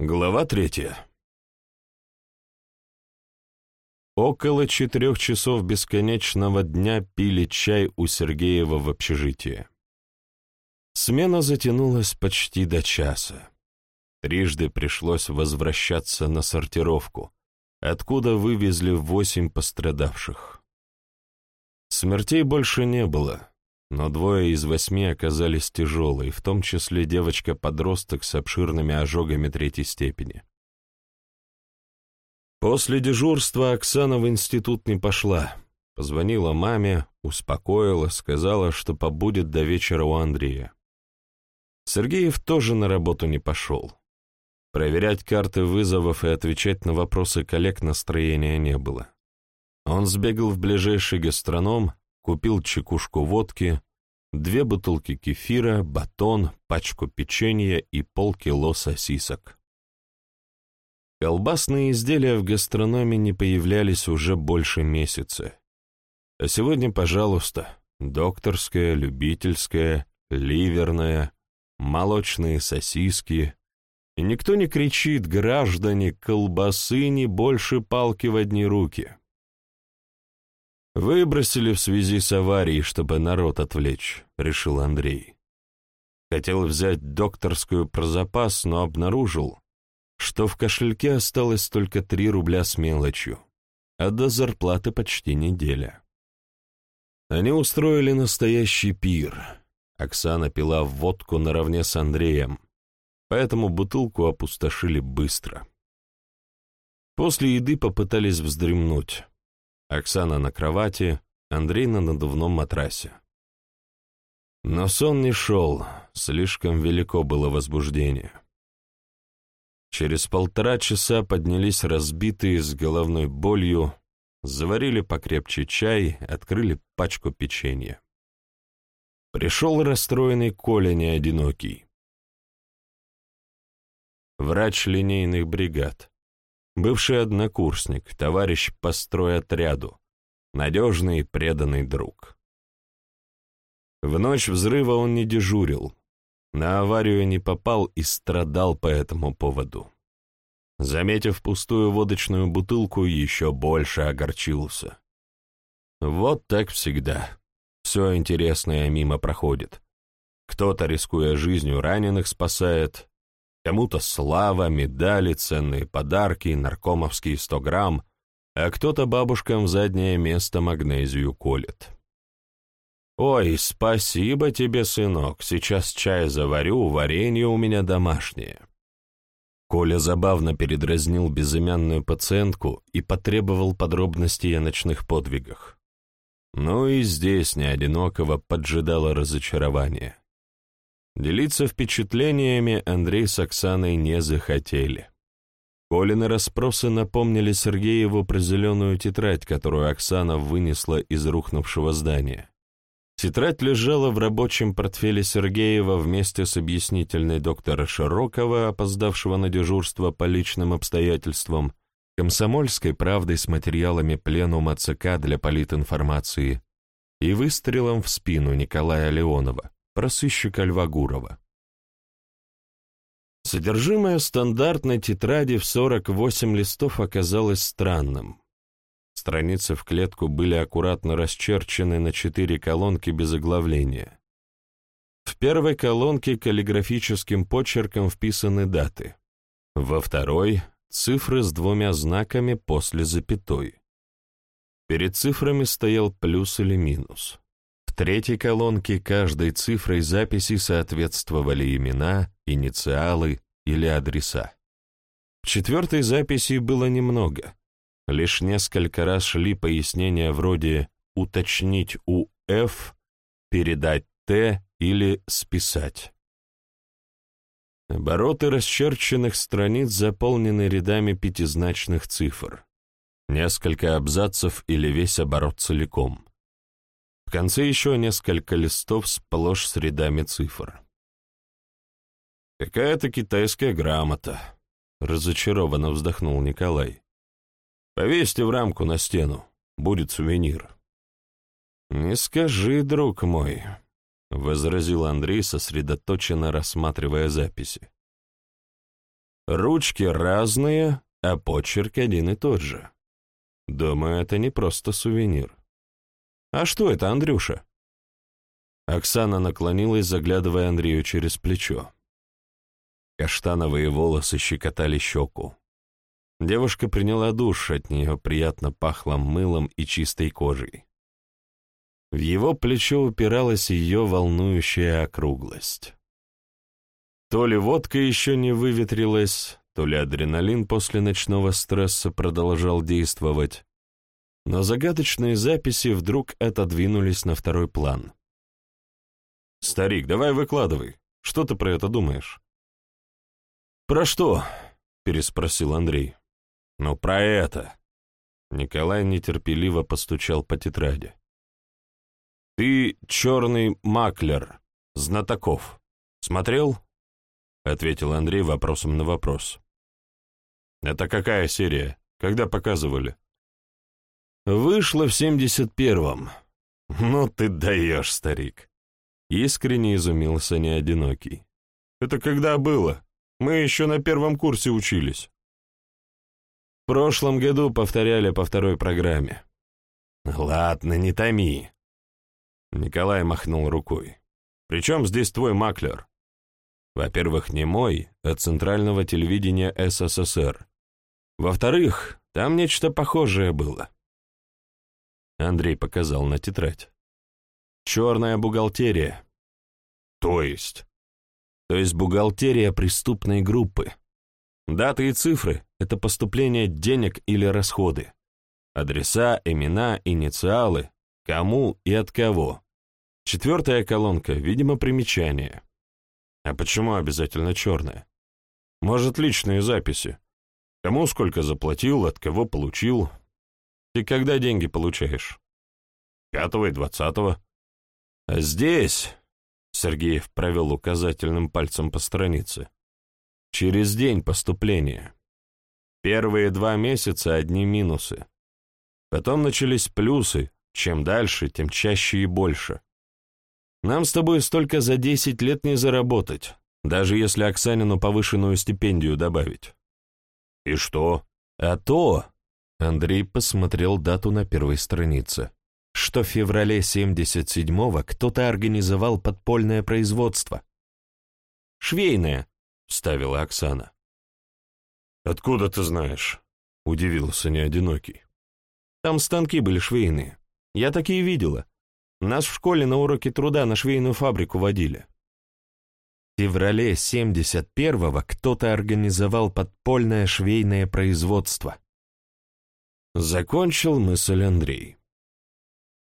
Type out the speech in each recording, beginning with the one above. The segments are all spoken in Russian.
Глава третья. Около четырех часов бесконечного дня пили чай у Сергеева в общежитии. Смена затянулась почти до часа. Трижды пришлось возвращаться на сортировку, откуда вывезли восемь пострадавших. Смертей больше не было, но двое из восьми оказались тяжелые, в том числе девочка-подросток с обширными ожогами третьей степени. После дежурства Оксана в институт не пошла. Позвонила маме, успокоила, сказала, что побудет до вечера у Андрея. Сергеев тоже на работу не пошел. Проверять карты вызовов и отвечать на вопросы коллег настроения не было. Он сбегал в ближайший гастроном, купил чекушку водки, две бутылки кефира, батон, пачку печенья и полкило сосисок. Колбасные изделия в гастрономе не появлялись уже больше месяца. А сегодня, пожалуйста, докторская, любительская, ливерная, молочные сосиски. И никто не кричит, граждане, колбасы не больше палки в одни руки. «Выбросили в связи с аварией, чтобы народ отвлечь», — решил Андрей. Хотел взять докторскую про запас, но обнаружил, что в кошельке осталось только три рубля с мелочью, а до зарплаты почти неделя. Они устроили настоящий пир. Оксана пила водку наравне с Андреем, поэтому бутылку опустошили быстро. После еды попытались вздремнуть. Оксана на кровати, Андрей на надувном матрасе. Но сон не шел, слишком велико было возбуждение. Через полтора часа поднялись разбитые с головной болью, заварили покрепче чай, открыли пачку печенья. Пришел расстроенный Коля неодинокий. Врач линейных бригад бывший однокурсник, товарищ по стройотряду, надежный и преданный друг. В ночь взрыва он не дежурил, на аварию не попал и страдал по этому поводу. Заметив пустую водочную бутылку, еще больше огорчился. Вот так всегда. Все интересное мимо проходит. Кто-то, рискуя жизнью раненых, спасает, Кому-то слава, медали, ценные подарки, наркомовские сто грамм, а кто-то бабушкам в заднее место магнезию колет. «Ой, спасибо тебе, сынок, сейчас чай заварю, варенье у меня домашнее». Коля забавно передразнил безымянную пациентку и потребовал подробностей о ночных подвигах. Ну и здесь не одинокого поджидало разочарование. Делиться впечатлениями Андрей с Оксаной не захотели. Колины расспросы напомнили Сергееву про зеленую тетрадь, которую Оксана вынесла из рухнувшего здания. Тетрадь лежала в рабочем портфеле Сергеева вместе с объяснительной доктора Широкова, опоздавшего на дежурство по личным обстоятельствам, комсомольской правдой с материалами пленума ЦК для политинформации и выстрелом в спину Николая Леонова про сыщика Льва Гурова. Содержимое стандартной тетради в 48 листов оказалось странным. Страницы в клетку были аккуратно расчерчены на четыре колонки без оглавления. В первой колонке каллиграфическим почерком вписаны даты. Во второй — цифры с двумя знаками после запятой. Перед цифрами стоял плюс или минус третьей колонке каждой цифрой записи соответствовали имена, инициалы или адреса. В четвертой записи было немного. Лишь несколько раз шли пояснения вроде «уточнить у F», «передать Т» или «списать». Обороты расчерченных страниц заполнены рядами пятизначных цифр. Несколько абзацев или весь оборот целиком конце еще несколько листов сплошь с рядами цифр. «Какая-то китайская грамота», — разочарованно вздохнул Николай. «Повесьте в рамку на стену, будет сувенир». «Не скажи, друг мой», — возразил Андрей, сосредоточенно рассматривая записи. Ручки разные, а почерк один и тот же. Думаю, это не просто сувенир. А что это, Андрюша? Оксана наклонилась, заглядывая Андрею через плечо. Каштановые волосы щекотали щеку. Девушка приняла душ, от нее приятно пахло мылом и чистой кожей. В его плечо упиралась ее волнующая округлость. То ли водка еще не выветрилась, то ли адреналин после ночного стресса продолжал действовать, но загадочные записи вдруг отодвинулись на второй план. «Старик, давай выкладывай. Что ты про это думаешь?» «Про что?» — переспросил Андрей. «Ну, про это». Николай нетерпеливо постучал по тетради. «Ты черный маклер, знатоков. Смотрел?» — ответил Андрей вопросом на вопрос. «Это какая серия? Когда показывали?» «Вышла в семьдесят первом». «Ну ты даешь, старик!» Искренне изумился неодинокий. «Это когда было? Мы еще на первом курсе учились». В прошлом году повторяли по второй программе. «Ладно, не томи». Николай махнул рукой. «Причем здесь твой маклер?» Во-первых, не мой, а центрального телевидения СССР. Во-вторых, там нечто похожее было. Андрей показал на тетрадь. Черная бухгалтерия. То есть? То есть бухгалтерия преступной группы. Даты и цифры — это поступление денег или расходы. Адреса, имена, инициалы, кому и от кого. Четвертая колонка, видимо, примечание. А почему обязательно черная? Может, личные записи. Кому сколько заплатил, от кого получил. Ты когда деньги получаешь? Пятого и двадцатого. А здесь... Сергеев провел указательным пальцем по странице. Через день поступления. Первые два месяца одни минусы. Потом начались плюсы. Чем дальше, тем чаще и больше. Нам с тобой столько за десять лет не заработать, даже если Оксанину повышенную стипендию добавить. И что? А то, Андрей посмотрел дату на первой странице, что в феврале 77-го кто-то организовал подпольное производство. «Швейное», — вставила Оксана. «Откуда ты знаешь?» — удивился неодинокий. «Там станки были швейные. Я такие видела. Нас в школе на уроке труда на швейную фабрику водили. В феврале 71-го кто-то организовал подпольное швейное производство. Закончил мысль Андрей.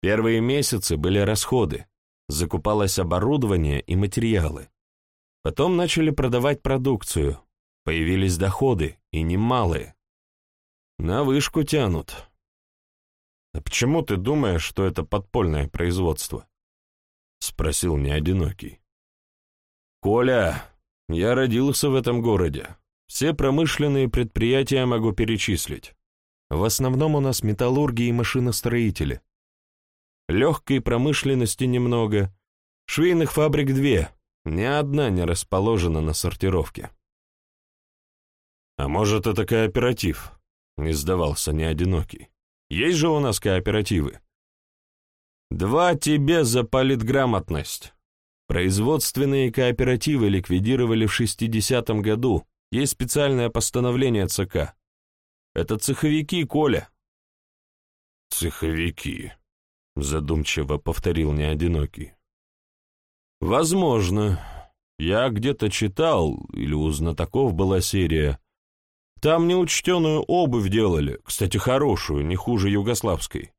Первые месяцы были расходы, закупалось оборудование и материалы. Потом начали продавать продукцию, появились доходы, и немалые. На вышку тянут. «А почему ты думаешь, что это подпольное производство?» — спросил неодинокий. «Коля, я родился в этом городе. Все промышленные предприятия могу перечислить. В основном у нас металлурги и машиностроители. Легкой промышленности немного. Швейных фабрик две, ни одна не расположена на сортировке». «А может, это кооператив?» — не сдавался неодинокий. Есть же у нас кооперативы. Два тебе за политграмотность. Производственные кооперативы ликвидировали в 60-м году. Есть специальное постановление ЦК. Это цеховики, Коля. Цеховики, задумчиво повторил неодинокий. Возможно. Я где-то читал, или у знатоков была серия, там неучтенную обувь делали, кстати, хорошую, не хуже югославской.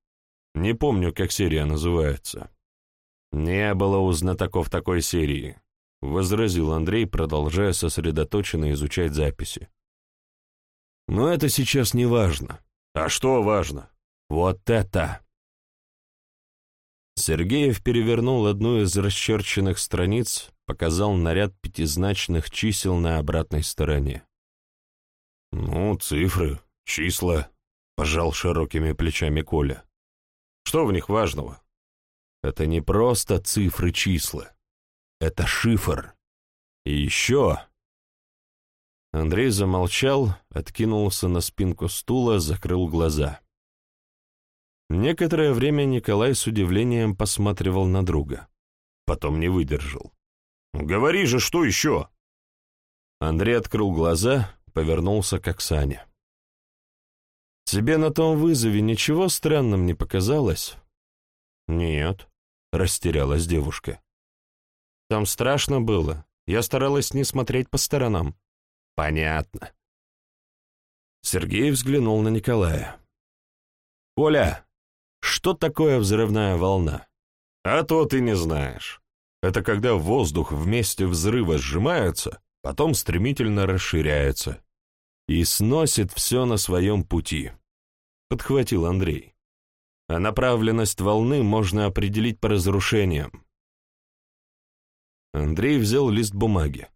Не помню, как серия называется. Не было у знатоков такой серии, — возразил Андрей, продолжая сосредоточенно изучать записи. Но это сейчас не важно. А что важно? Вот это! Сергеев перевернул одну из расчерченных страниц, показал наряд пятизначных чисел на обратной стороне. «Ну, цифры, числа», — пожал широкими плечами Коля. «Что в них важного?» «Это не просто цифры-числа. Это шифр. И еще...» Андрей замолчал, откинулся на спинку стула, закрыл глаза. Некоторое время Николай с удивлением посматривал на друга. Потом не выдержал. «Говори же, что еще?» Андрей открыл глаза, повернулся к Оксане. «Тебе на том вызове ничего странным не показалось?» «Нет», — растерялась девушка. «Там страшно было. Я старалась не смотреть по сторонам». «Понятно». Сергей взглянул на Николая. «Коля, что такое взрывная волна?» «А то ты не знаешь. Это когда воздух вместе взрыва сжимается, потом стремительно расширяется и сносит все на своем пути», — подхватил Андрей. «А направленность волны можно определить по разрушениям. Андрей взял лист бумаги.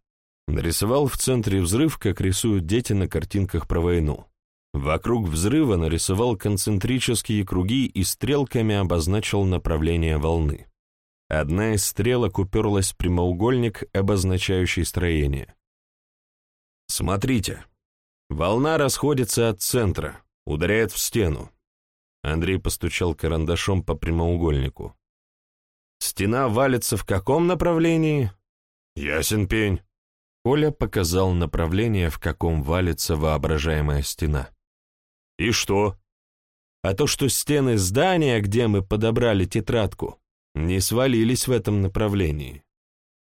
Нарисовал в центре взрыв, как рисуют дети на картинках про войну. Вокруг взрыва нарисовал концентрические круги и стрелками обозначил направление волны. Одна из стрелок уперлась в прямоугольник, обозначающий строение. «Смотрите. Волна расходится от центра, ударяет в стену». Андрей постучал карандашом по прямоугольнику. Стена валится в каком направлении? Ясен пень. Коля показал направление, в каком валится воображаемая стена. И что? А то, что стены здания, где мы подобрали тетрадку, не свалились в этом направлении.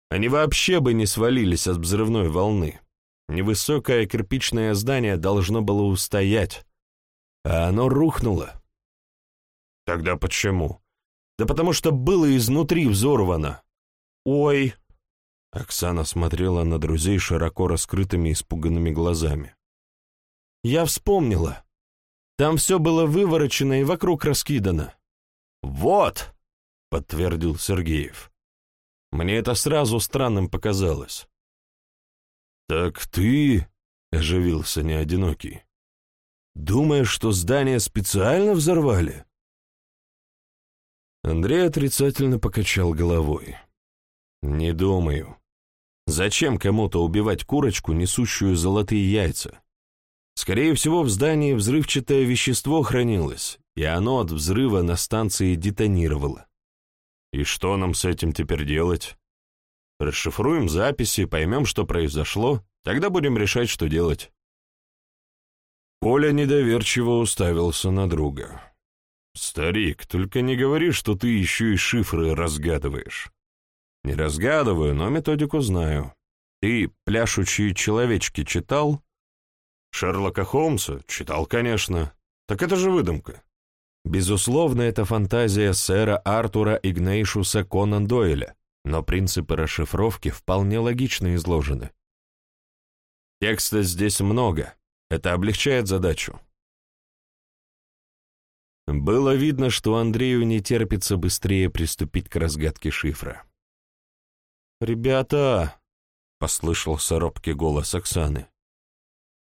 Они вообще бы не свалились от взрывной волны. Невысокое кирпичное здание должно было устоять, а оно рухнуло. Тогда почему? Да потому что было изнутри взорвано. Ой. Оксана смотрела на друзей широко раскрытыми испуганными глазами. Я вспомнила. Там все было выворочено и вокруг раскидано. Вот, подтвердил Сергеев. Мне это сразу странным показалось. Так ты, оживился неодинокий, думаешь, что здание специально взорвали? Андрей отрицательно покачал головой. «Не думаю. Зачем кому-то убивать курочку, несущую золотые яйца? Скорее всего, в здании взрывчатое вещество хранилось, и оно от взрыва на станции детонировало. И что нам с этим теперь делать? Расшифруем записи, поймем, что произошло, тогда будем решать, что делать». Коля недоверчиво уставился на друга. «Старик, только не говори, что ты еще и шифры разгадываешь». «Не разгадываю, но методику знаю. Ты «Пляшущие человечки» читал?» «Шерлока Холмса? Читал, конечно. Так это же выдумка». Безусловно, это фантазия сэра Артура Игнейшуса Конан Дойля, но принципы расшифровки вполне логично изложены. Текста здесь много, это облегчает задачу. Было видно, что Андрею не терпится быстрее приступить к разгадке шифра. «Ребята!» — послышался робкий голос Оксаны.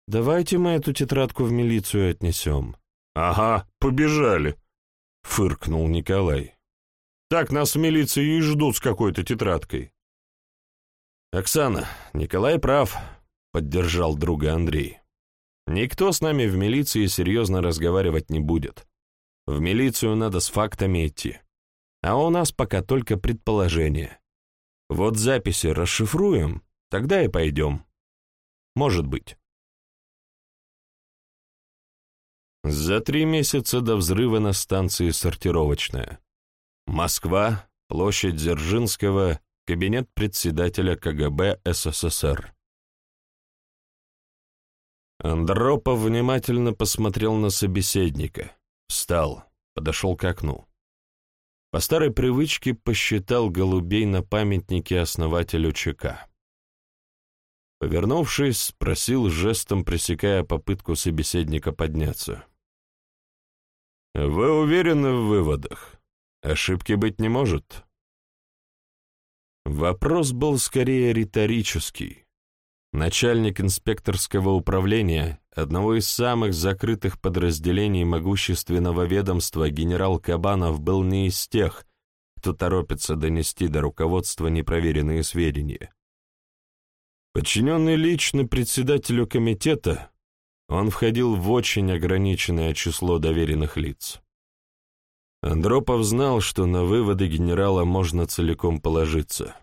«Давайте мы эту тетрадку в милицию отнесем». «Ага, побежали!» — фыркнул Николай. «Так нас в милиции и ждут с какой-то тетрадкой». «Оксана, Николай прав», — поддержал друга Андрей. «Никто с нами в милиции серьезно разговаривать не будет. В милицию надо с фактами идти. А у нас пока только предположения. Вот записи расшифруем, тогда и пойдем. Может быть. За три месяца до взрыва на станции «Сортировочная». Москва, площадь Дзержинского, кабинет председателя КГБ СССР. Андропов внимательно посмотрел на собеседника. Встал, подошел к окну. По старой привычке посчитал голубей на памятнике основателю ЧК. Повернувшись, спросил жестом, пресекая попытку собеседника подняться. «Вы уверены в выводах? Ошибки быть не может?» Вопрос был скорее риторический. Начальник инспекторского управления, одного из самых закрытых подразделений могущественного ведомства, генерал Кабанов был не из тех, кто торопится донести до руководства непроверенные сведения. Подчиненный лично председателю комитета, он входил в очень ограниченное число доверенных лиц. Андропов знал, что на выводы генерала можно целиком положиться.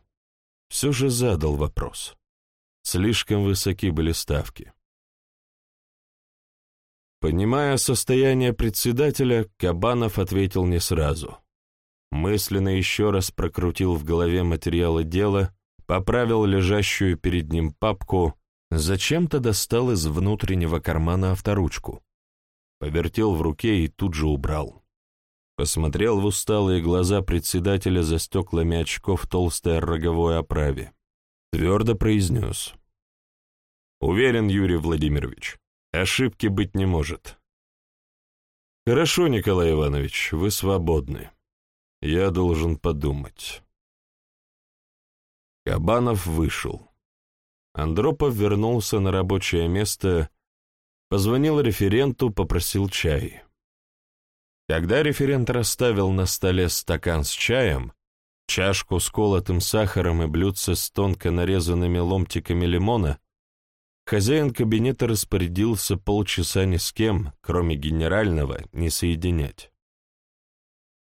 Все же задал вопрос. Слишком высоки были ставки. Понимая состояние председателя, Кабанов ответил не сразу. Мысленно еще раз прокрутил в голове материалы дела, поправил лежащую перед ним папку, зачем-то достал из внутреннего кармана авторучку. Повертел в руке и тут же убрал. Посмотрел в усталые глаза председателя за стеклами очков толстой роговой оправе. Твердо произнес. «Уверен, Юрий Владимирович, Ошибки быть не может. Хорошо, Николай Иванович, вы свободны. Я должен подумать. Кабанов вышел. Андропов вернулся на рабочее место, позвонил референту, попросил чай. Когда референт расставил на столе стакан с чаем, чашку с колотым сахаром и блюдце с тонко нарезанными ломтиками лимона, Хозяин кабинета распорядился полчаса ни с кем, кроме генерального, не соединять.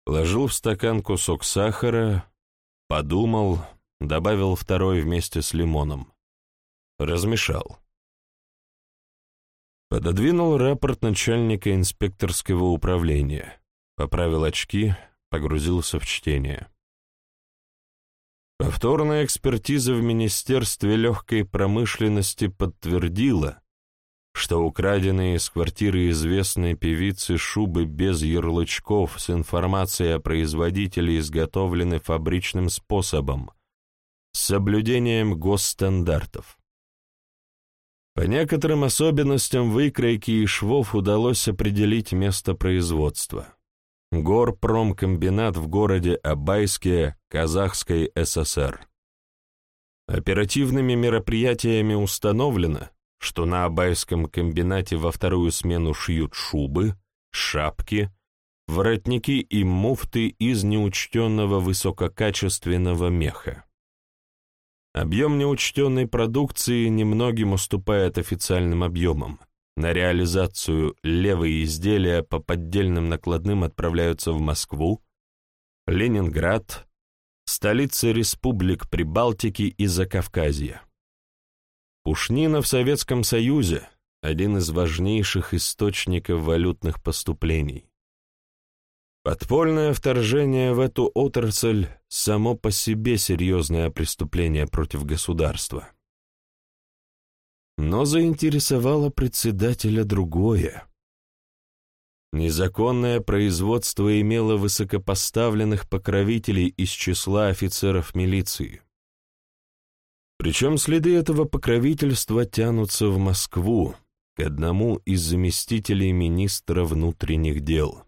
Ложил в стакан кусок сахара, подумал, добавил второй вместе с лимоном. Размешал. Пододвинул рапорт начальника инспекторского управления, поправил очки, погрузился в чтение. Повторная экспертиза в Министерстве легкой промышленности подтвердила, что украденные из квартиры известной певицы шубы без ярлычков с информацией о производителе изготовлены фабричным способом, с соблюдением госстандартов. По некоторым особенностям выкройки и швов удалось определить место производства. Горпромкомбинат в городе Абайске, Казахской ССР. Оперативными мероприятиями установлено, что на Абайском комбинате во вторую смену шьют шубы, шапки, воротники и муфты из неучтенного высококачественного меха. Объем неучтенной продукции немногим уступает официальным объемам – на реализацию левые изделия по поддельным накладным отправляются в Москву, Ленинград, столицы республик Прибалтики и Закавказья. Пушнина в Советском Союзе – один из важнейших источников валютных поступлений. Подпольное вторжение в эту отрасль – само по себе серьезное преступление против государства. Но заинтересовало председателя другое. Незаконное производство имело высокопоставленных покровителей из числа офицеров милиции. Причем следы этого покровительства тянутся в Москву, к одному из заместителей министра внутренних дел,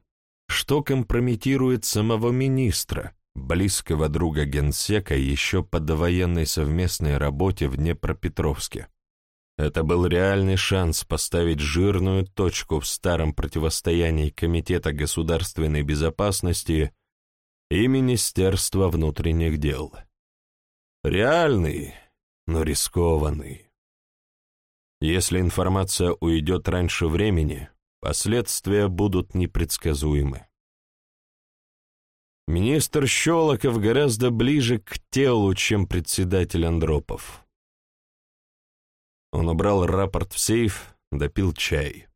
что компрометирует самого министра, близкого друга генсека еще по довоенной совместной работе в Днепропетровске. Это был реальный шанс поставить жирную точку в старом противостоянии Комитета государственной безопасности и Министерства внутренних дел. Реальный, но рискованный. Если информация уйдет раньше времени, последствия будут непредсказуемы. Министр Щелоков гораздо ближе к телу, чем председатель Андропов. Он убрал рапорт в сейф, допил чай.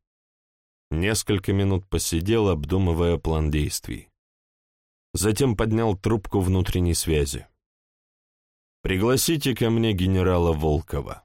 Несколько минут посидел, обдумывая план действий. Затем поднял трубку внутренней связи. «Пригласите ко мне генерала Волкова».